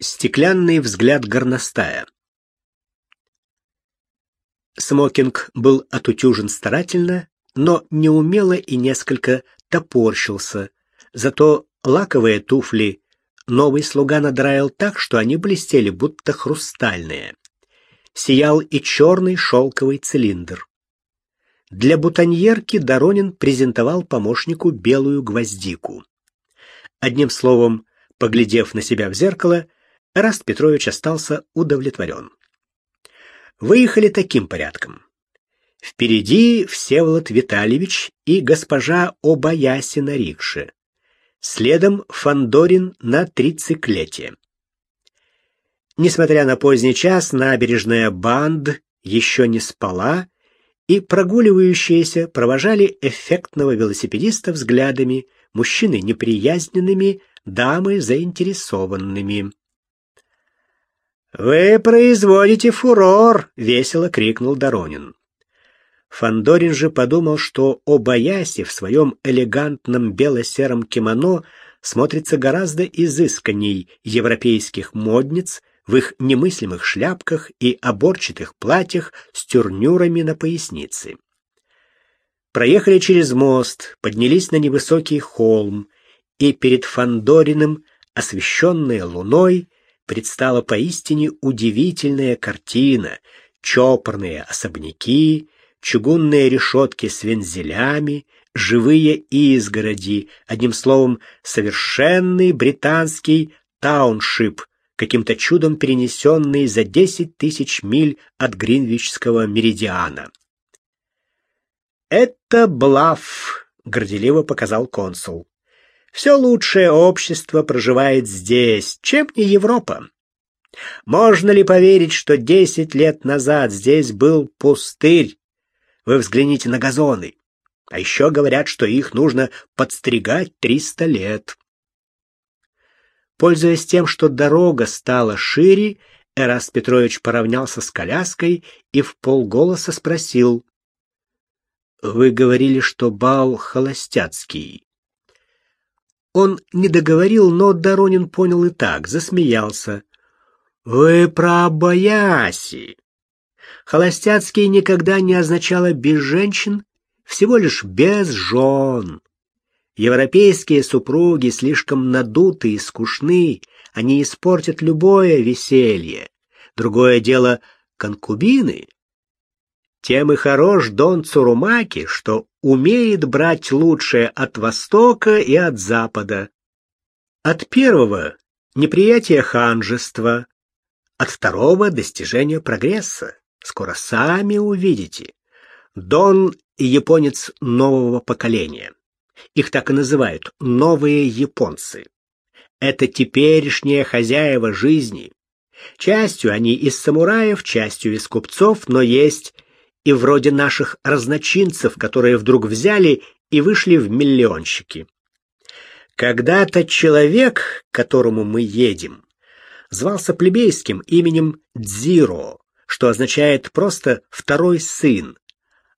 Стеклянный взгляд горностая. Смокинг был отутюжен старательно, но неумело и несколько топорщился. Зато лаковые туфли новый слуга надраил так, что они блестели, будто хрустальные. Сиял и черный шелковый цилиндр. Для бутоньерки Доронин презентовал помощнику белую гвоздику. Одним словом, поглядев на себя в зеркало, Раст Петрович остался удовлетворен. Выехали таким порядком. Впереди Всеволод Витальевич и госпожа Обаяси на рикше. Следом Фандорин на трициклете. Несмотря на поздний час, набережная Банд еще не спала, и прогуливающиеся провожали эффектного велосипедиста взглядами, мужчины неприязненными, дамы заинтересованными. «Вы производите фурор!» — весело крикнул Доронин. Фандорин же подумал, что Обаяси в своем элегантном бело-сером кимоно смотрится гораздо изысканней европейских модниц в их немыслимых шляпках и оборчатых платьях с тюрнюрами на пояснице. Проехали через мост, поднялись на невысокий холм, и перед Фандориным, освещенная луной, предстала поистине удивительная картина. Чопорные особняки, чугунные решетки с вензелями, живые изгороди, одним словом, совершенный британский тауншип, каким-то чудом перенесенный за 10 тысяч миль от Гринвичского меридиана. «Это Блаф», — горделиво показал консул. Все лучшее общество проживает здесь, чем не Европа. Можно ли поверить, что десять лет назад здесь был пустырь? Вы взгляните на газоны. А еще говорят, что их нужно подстригать триста лет. Пользуясь тем, что дорога стала шире, Эраст Петрович поравнялся с коляской и в полголоса спросил. «Вы говорили, что бал холостяцкий. Он не договорил, но Доронин понял и так, засмеялся. «Вы про Бояси!» Холостяцкий никогда не означало «без женщин», всего лишь «без жен». Европейские супруги слишком надуты и скучны, они испортят любое веселье. Другое дело — конкубины. Тем и хорош Дон Цурумаки, что умеет брать лучшее от Востока и от Запада. От первого — неприятие ханжества, от второго — достижение прогресса. Скоро сами увидите. Дон — японец нового поколения. Их так и называют — новые японцы. Это теперешние хозяева жизни. Частью они из самураев, частью из купцов, но есть и вроде наших разночинцев, которые вдруг взяли и вышли в миллионщики. Когда-то человек, к которому мы едем, звался плебейским именем Дзиро, что означает просто «второй сын»,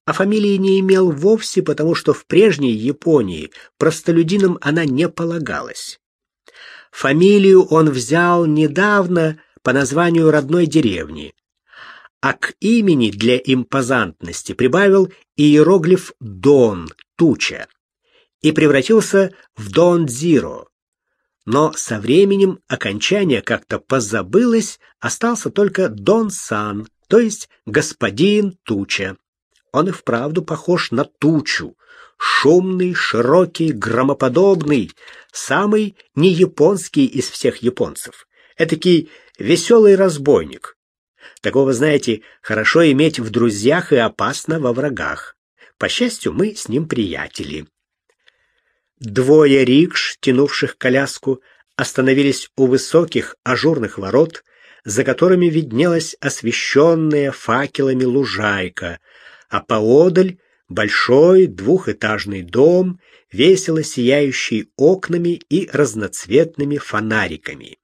а фамилии не имел вовсе, потому что в прежней Японии простолюдинам она не полагалась. Фамилию он взял недавно по названию родной деревни, а к имени для импозантности прибавил иероглиф «Дон» — «туча» и превратился в «Дон Зиро». Но со временем окончание как-то позабылось, остался только «Дон Сан», то есть «Господин Туча». Он и вправду похож на тучу, шумный, широкий, громоподобный, самый неяпонский из всех японцев. Этакий веселый разбойник, Такого, знаете, хорошо иметь в друзьях и опасно во врагах. По счастью, мы с ним приятели. Двое рикш, тянувших коляску, остановились у высоких ажурных ворот, за которыми виднелась освещенная факелами лужайка, а поодаль большой двухэтажный дом, весело сияющий окнами и разноцветными фонариками.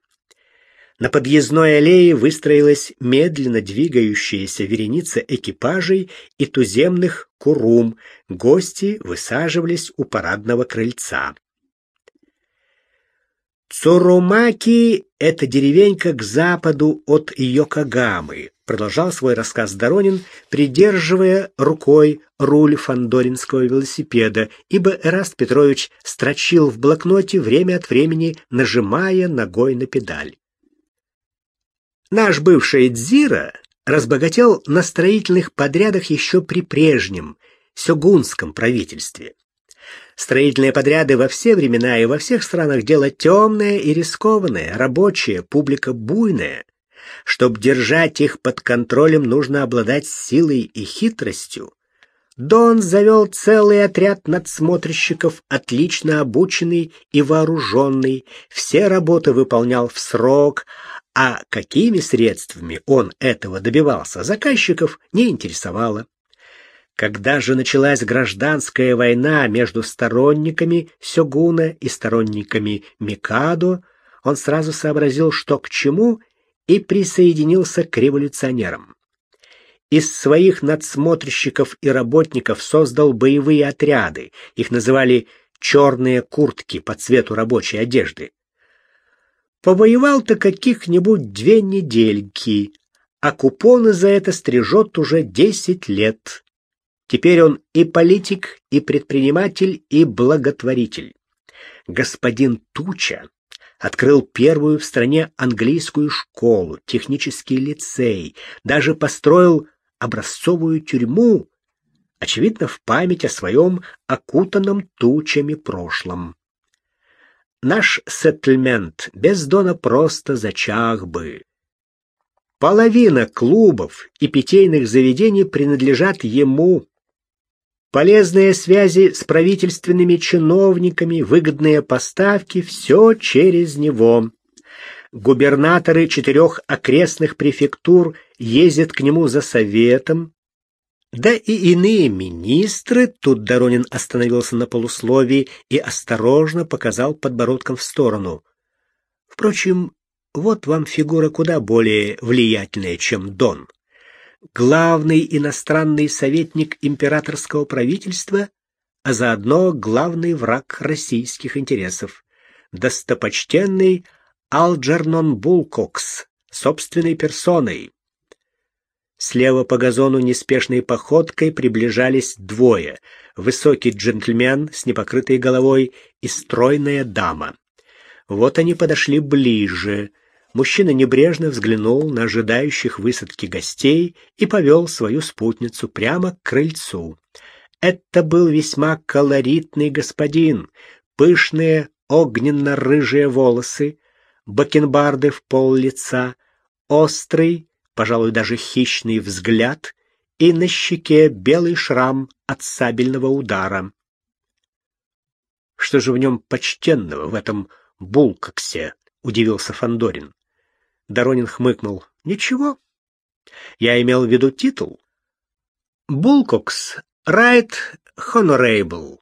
На подъездной аллее выстроилась медленно двигающаяся вереница экипажей и туземных курум. Гости высаживались у парадного крыльца. Цурумаки — это деревенька к западу от Йокогамы, продолжал свой рассказ Доронин, придерживая рукой руль фандоринского велосипеда, ибо Эраст Петрович строчил в блокноте время от времени, нажимая ногой на педаль. Наш бывший Дзира разбогател на строительных подрядах еще при прежнем сёгунском правительстве. Строительные подряды во все времена и во всех странах дело темное и рискованное, рабочее, публика буйная. Чтобы держать их под контролем, нужно обладать силой и хитростью. Дон завел целый отряд надсмотрщиков, отлично обученный и вооруженный, все работы выполнял в срок, а какими средствами он этого добивался, заказчиков не интересовало. Когда же началась гражданская война между сторонниками Сёгуна и сторонниками Микадо, он сразу сообразил, что к чему, и присоединился к революционерам. Из своих надсмотрщиков и работников создал боевые отряды, их называли «черные куртки» по цвету рабочей одежды. Повоевал-то каких-нибудь две недельки, а купоны за это стрижет уже десять лет. Теперь он и политик, и предприниматель, и благотворитель. Господин Туча открыл первую в стране английскую школу, технический лицей, даже построил образцовую тюрьму, очевидно, в память о своем окутанном тучами прошлом. Наш сеттельмент без Дона просто зачах бы. Половина клубов и питейных заведений принадлежат ему. Полезные связи с правительственными чиновниками, выгодные поставки — все через него. Губернаторы четырех окрестных префектур ездят к нему за советом. Да и иные министры, тут Доронин остановился на полусловии и осторожно показал подбородком в сторону. Впрочем, вот вам фигура куда более влиятельная, чем Дон главный иностранный советник императорского правительства, а заодно главный враг российских интересов, достопочтенный Алджернон Булкокс собственной персоной. Слева по газону неспешной походкой приближались двое: высокий джентльмен с непокрытой головой и стройная дама. Вот они подошли ближе. Мужчина небрежно взглянул на ожидающих высадки гостей и повел свою спутницу прямо к крыльцу. Это был весьма колоритный господин, пышные огненно-рыжие волосы, бакенбарды в пол лица, острый, пожалуй, даже хищный взгляд и на щеке белый шрам от сабельного удара. Что же в нем почтенного в этом булкоксе? удивился Фандорин. Доронин хмыкнул. Ничего. Я имел в виду титул. Булкокс, Right Honorable.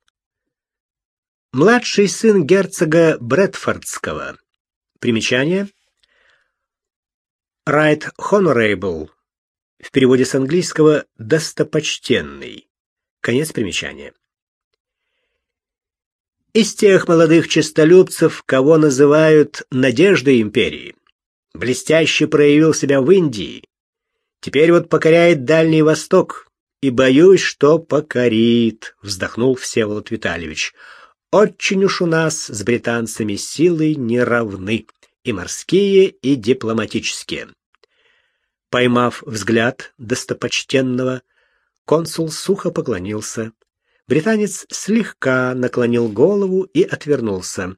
Младший сын герцога Брэдфордского. Примечание. Right Honorable. В переводе с английского достопочтенный. Конец примечания. Из тех молодых честолюбцев, кого называют надеждой империи блестяще проявил себя в Индии. Теперь вот покоряет Дальний Восток, и боюсь, что покорит, вздохнул Всеволод Витальевич. Очень уж у нас с британцами силы не равны, и морские, и дипломатические. Поймав взгляд достопочтенного, консул сухо поклонился. Британец слегка наклонил голову и отвернулся.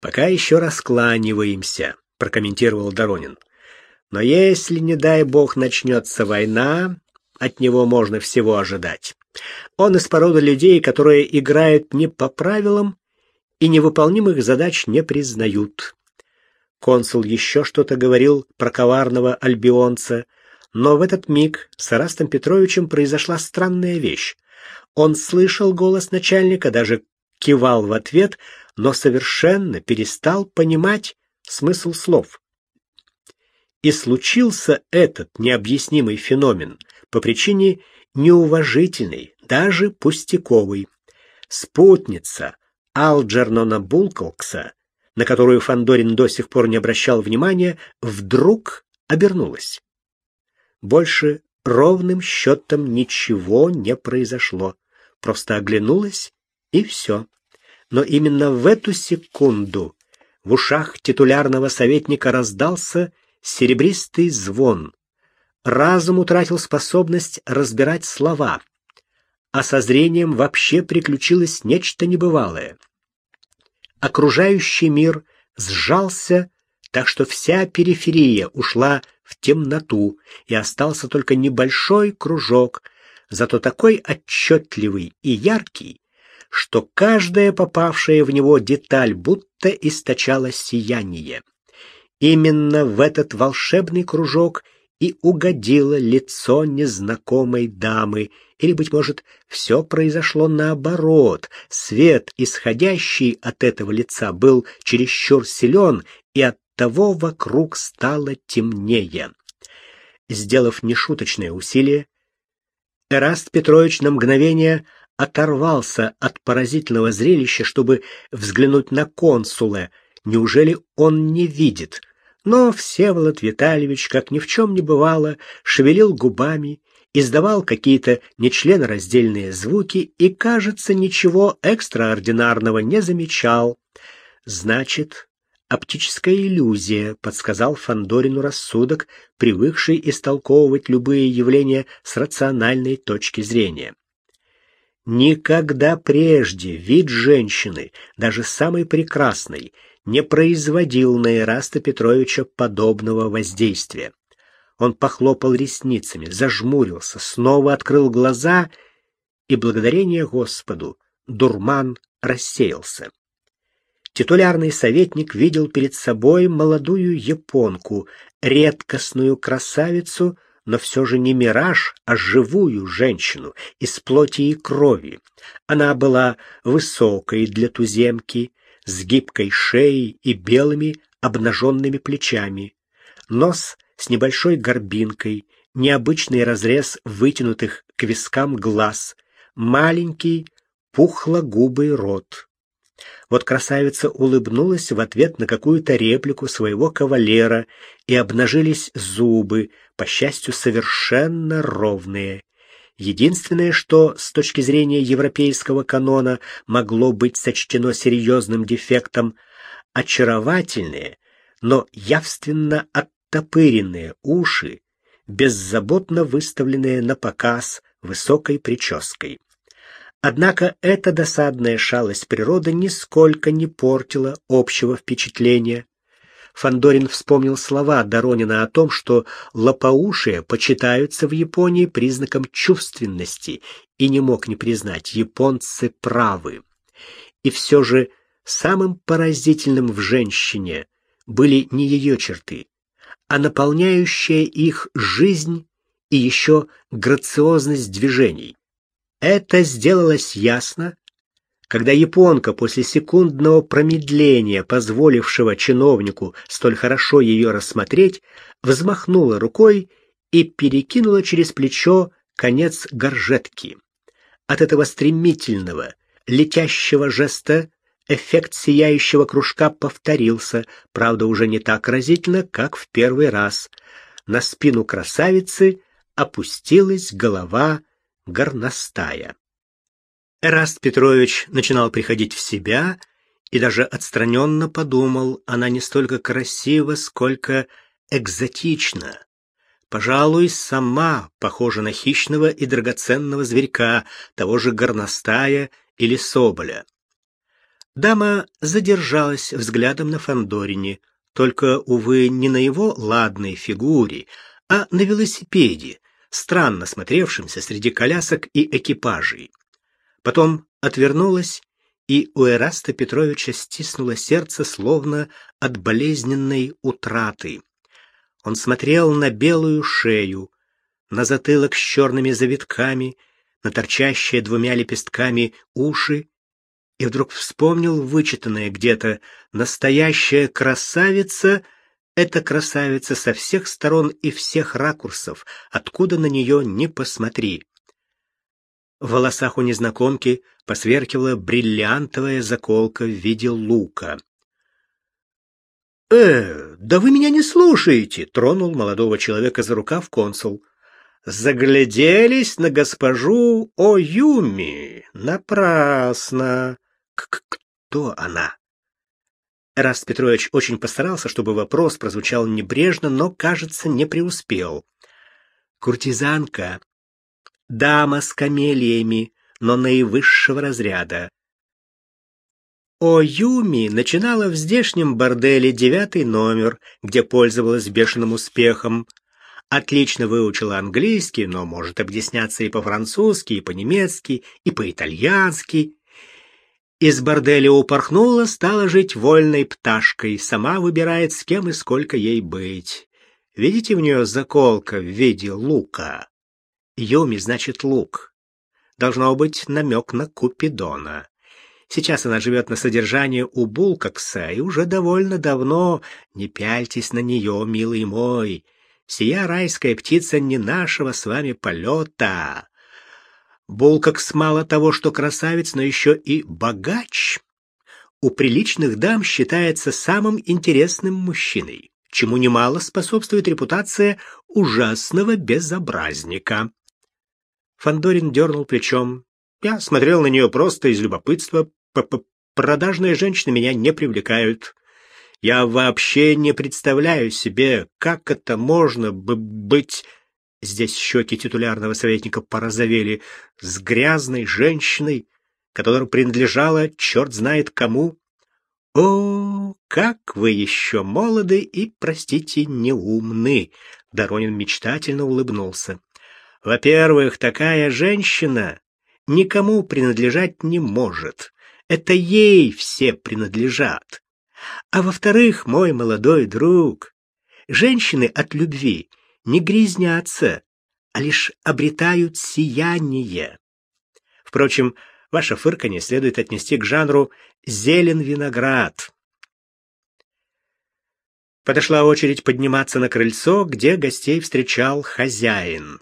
Пока еще раскланиваемся, прокомментировал Доронин. Но если, не дай бог, начнется война, от него можно всего ожидать. Он из породы людей, которые играют не по правилам и невыполнимых задач не признают. Консул еще что-то говорил про коварного альбионца, но в этот миг с Арастом Петровичем произошла странная вещь. Он слышал голос начальника, даже кивал в ответ, но совершенно перестал понимать смысл слов. И случился этот необъяснимый феномен по причине неуважительной, даже пустяковой. Спутница Алджернона Булколкса, на которую Фандорин до сих пор не обращал внимания, вдруг обернулась. Больше ровным счетом ничего не произошло. Просто оглянулась и все. Но именно в эту секунду в ушах титулярного советника раздался серебристый звон. Разум утратил способность разбирать слова, а со зрением вообще приключилось нечто небывалое. Окружающий мир сжался, так что вся периферия ушла в темноту, и остался только небольшой кружок, зато такой отчетливый и яркий, что каждая попавшая в него деталь будто источала сияние. Именно в этот волшебный кружок и угодило лицо незнакомой дамы, или, быть может, все произошло наоборот. Свет, исходящий от этого лица, был чересчур силен, и оттого вокруг стало темнее. Сделав нешуточное усилие, Эраст Петрович на мгновение оторвался от поразительного зрелища, чтобы взглянуть на консула. Неужели он не видит? Но Всеволод Витальевич, как ни в чем не бывало, шевелил губами, издавал какие-то нечленораздельные звуки и, кажется, ничего экстраординарного не замечал. Значит, оптическая иллюзия, подсказал Фандорину рассудок, привыкший истолковывать любые явления с рациональной точки зрения. Никогда прежде вид женщины, даже самой прекрасной, не производил на Ираста Петровича подобного воздействия. Он похлопал ресницами, зажмурился, снова открыл глаза, и благодарение Господу дурман рассеялся. Титулярный советник видел перед собой молодую японку, редкостную красавицу но все же не мираж, а живую женщину из плоти и крови. Она была высокой для туземки, с гибкой шеей и белыми обнаженными плечами. Нос с небольшой горбинкой, необычный разрез вытянутых к вискам глаз, маленький пухлогубый рот. Вот красавица улыбнулась в ответ на какую-то реплику своего кавалера, и обнажились зубы, по счастью, совершенно ровные. Единственное, что с точки зрения европейского канона могло быть сочтено серьезным дефектом, очаровательные, но явственно оттопыренные уши, беззаботно выставленные на показ высокой прической. Однако эта досадная шалость природы нисколько не портила общего впечатления. Фандорин вспомнил слова Доронина о том, что лопоушие почитаются в Японии признаком чувственности, и не мог не признать, японцы правы. И все же самым поразительным в женщине были не ее черты, а наполняющая их жизнь и еще грациозность движений. Это сделалось ясно, когда японка после секундного промедления, позволившего чиновнику столь хорошо ее рассмотреть, взмахнула рукой и перекинула через плечо конец горжетки. От этого стремительного, летящего жеста эффект сияющего кружка повторился, правда, уже не так разительно, как в первый раз. На спину красавицы опустилась голова горностая. Эраст Петрович начинал приходить в себя и даже отстраненно подумал, она не столько красива, сколько экзотична. Пожалуй, сама похожа на хищного и драгоценного зверька, того же горностая или соболя. Дама задержалась взглядом на Фандорине, только, увы, не на его ладной фигуре, а на велосипеде, странно смотревшимся среди колясок и экипажей. Потом отвернулась, и у Эраста Петровича стиснуло сердце, словно от болезненной утраты. Он смотрел на белую шею, на затылок с черными завитками, на торчащие двумя лепестками уши, и вдруг вспомнил вычитанное где-то «Настоящая красавица — эта красавица со всех сторон и всех ракурсов, откуда на нее не посмотри. В волосах у незнакомки посверкивала бриллиантовая заколка в виде лука. «Э, да вы меня не слушаете!» — тронул молодого человека за рукав консул. «Загляделись на госпожу Оюми. Напрасно. К Кто она?» Раст Петрович очень постарался, чтобы вопрос прозвучал небрежно, но, кажется, не преуспел. «Куртизанка. Дама с камелиями, но наивысшего разряда. О Юми начинала в здешнем борделе девятый номер, где пользовалась бешеным успехом. Отлично выучила английский, но может объясняться и по-французски, и по-немецки, и по-итальянски. Из борделя упорхнула, стала жить вольной пташкой, сама выбирает, с кем и сколько ей быть. Видите в нее заколка в виде лука? Юми значит лук. Должно быть намек на Купидона. Сейчас она живет на содержании у Булкакса и уже довольно давно. Не пяльтесь на нее, милый мой. Сия райская птица не нашего с вами полета. Булкакс мало того, что красавец, но еще и богач. У приличных дам считается самым интересным мужчиной, чему немало способствует репутация ужасного безобразника. Фандорин дернул плечом. Я смотрел на нее просто из любопытства, П -п Продажные женщины меня не привлекают. Я вообще не представляю себе, как это можно бы быть... Здесь щеки титулярного советника порозовели. С грязной женщиной, которая принадлежала черт знает кому. О, как вы еще молоды и, простите, неумны! Доронин мечтательно улыбнулся. Во-первых, такая женщина никому принадлежать не может. Это ей все принадлежат. А во-вторых, мой молодой друг, женщины от любви не грязнятся, а лишь обретают сияние. Впрочем, ваше фырканье следует отнести к жанру «зелен виноград». Подошла очередь подниматься на крыльцо, где гостей встречал хозяин.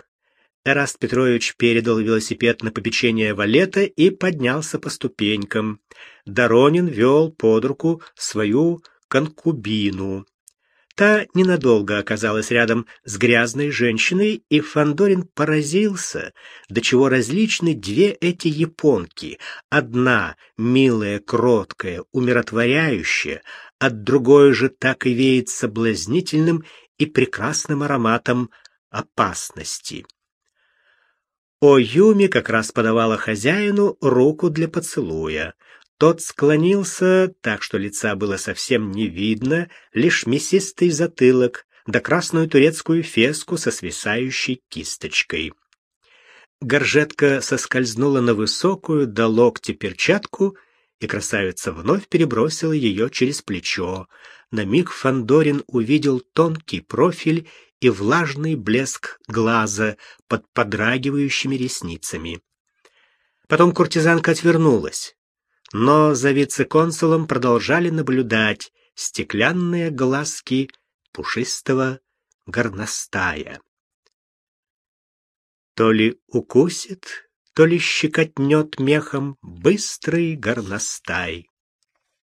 Эраст Петрович передал велосипед на попечение валета и поднялся по ступенькам. Доронин вел под руку свою конкубину. Та ненадолго оказалась рядом с грязной женщиной, и Фандорин поразился, до чего различны две эти японки. Одна милая, кроткая, умиротворяющая, от другой же так и веет соблазнительным и прекрасным ароматом опасности. О Юми как раз подавала хозяину руку для поцелуя. Тот склонился, так что лица было совсем не видно, лишь мясистый затылок да красную турецкую феску со свисающей кисточкой. Горжетка соскользнула на высокую до локтя перчатку, и красавица вновь перебросила ее через плечо. На миг Фандорин увидел тонкий профиль и влажный блеск глаза под подрагивающими ресницами. Потом куртизанка отвернулась, но за вице-консулом продолжали наблюдать стеклянные глазки пушистого горностая. То ли укусит, то ли щекотнет мехом быстрый горностай.